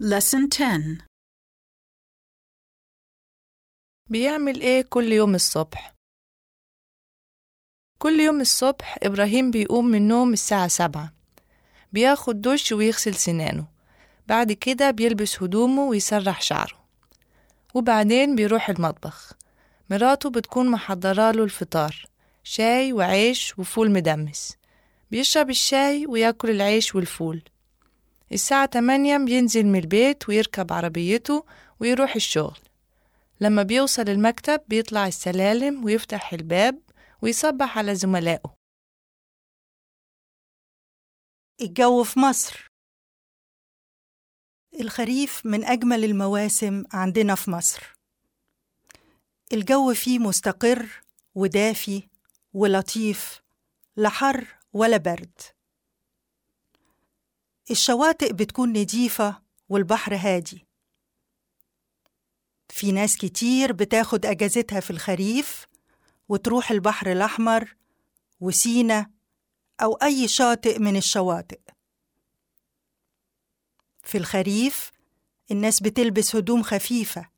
Lesson 10 بيعمل إيه كل يوم الصبح؟ كل يوم الصبح إبراهيم بيقوم من النوم الساعة سبعة. بياخد دش ويغسل سنانه. بعد كده بيلبس هدومه ويسرح شعره. وبعدين بيروح المطبخ. مراته بتكون محضراله الفطار. شاي وعيش وفول مدمس. بيشرب الشاي وياكل العيش والفول. الساعة تمانية بينزل من البيت ويركب عربيته ويروح الشغل. لما بيوصل المكتب بيطلع السلالم ويفتح الباب ويصبح على زملائه. الجو في مصر. الخريف من أجمل المواسم عندنا في مصر. الجو فيه مستقر ودافي ولطيف لا حر ولا برد. الشواطئ بتكون نضيفة والبحر هادي. في ناس كتير بتاخد أجازتها في الخريف وتروح البحر الأحمر وسينا أو أي شاطئ من الشواطئ. في الخريف الناس بتلبس هدوم خفيفة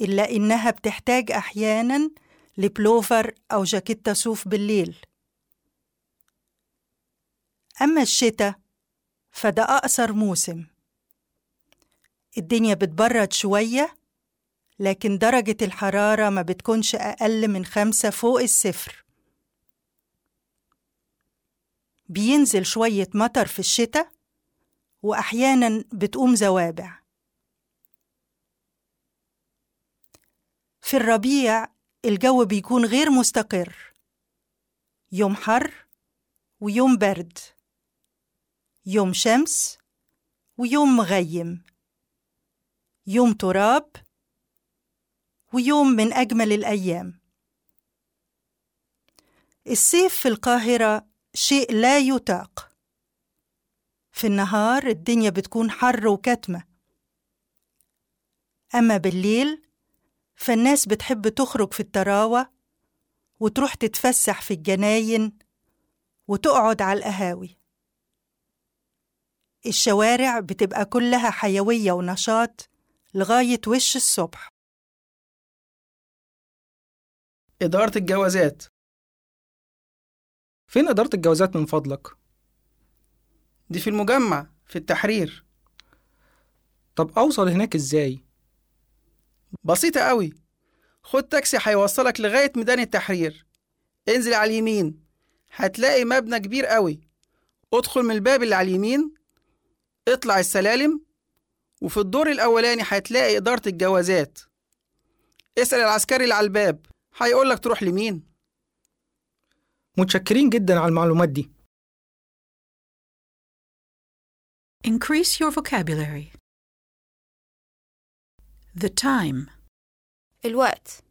إلا إنها بتحتاج أحياناً لبلوفر أو جاكيتة صوف بالليل. أما الشتاء فده أقصر موسم. الدنيا بتبرد شوية لكن درجة الحرارة ما بتكونش أقل من خمسة فوق الصفر. بينزل شوية مطر في الشتاء وأحيانا بتقوم زوابع. في الربيع الجو بيكون غير مستقر. يوم حر ويوم برد. يوم شمس ويوم مغيم يوم تراب ويوم من أجمل الأيام. الصيف في القاهرة شيء لا يطاق. في النهار الدنيا بتكون حر وكتمة. أما بالليل فالناس بتحب تخرج في التراوة وتروح تتفسح في الجناين وتقعد على القهاوي. الشوارع بتبقى كلها حيوية ونشاط لغاية وش الصبح. إدارة الجوازات. فين إدارة الجوازات من فضلك؟ دي في المجمع في التحرير. طب أوصل هناك إزاي؟ بسيطة قوي خد تاكسي هيوصلك لغاية ميدان التحرير. انزل على اليمين. هتلاقي مبنى كبير قوي ادخل من الباب اللي على اليمين اطلع السلالم وفي الدور الأولاني هتلاقي إدارة الجوازات. اسأل العسكري اللي على الباب هيقولك تروح لمين. متشكرين جدا على المعلومات دي. Increase your vocabulary. The time, الوقت.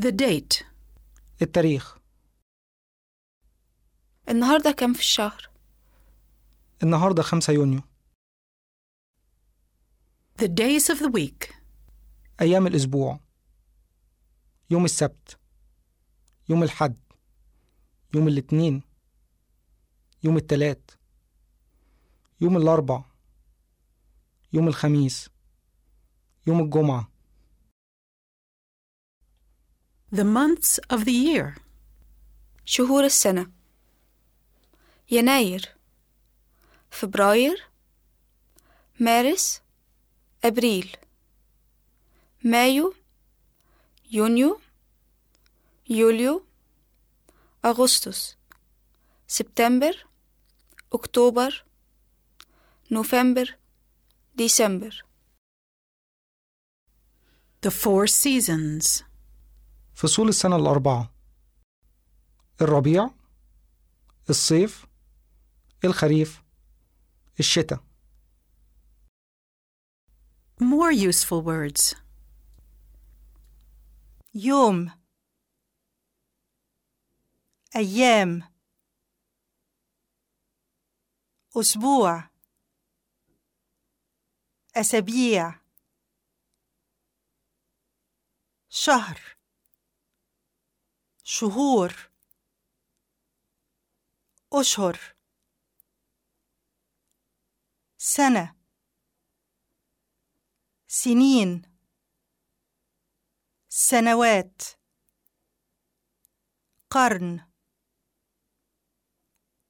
The date, التاريخ. النهاردة كام في الشهر؟ النهاردة 5 يونيو. The days of the week, أيام الأسبوع. يوم السبت. يوم الحد يوم الاثنين. يوم التلات يوم الأربع. يوم الخميس. يوم الجمعة. The months of the year, شهور السنة. يناير. فبراير مارس أبريل مايو يونيو يوليو أغسطس سبتمبر أكتوبر نوفمبر ديسمبر. The four seasons, فصول السنة الأربعة. الربيع الصيف الخريف. الشتاء. More useful words. يوم. أيام. أسبوع. أسابيع. شهر. شهور. أشهر. سنة. سنين. سنوات. قرن.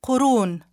قرون.